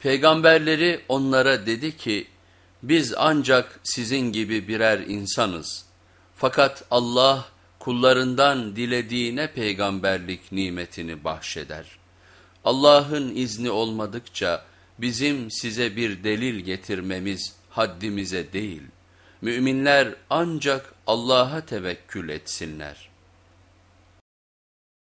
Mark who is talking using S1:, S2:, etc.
S1: Peygamberleri onlara dedi ki, biz ancak sizin gibi birer insanız. Fakat Allah kullarından dilediğine peygamberlik nimetini bahşeder. Allah'ın izni olmadıkça bizim size bir delil getirmemiz haddimize değil. Müminler ancak Allah'a tevekkül etsinler.''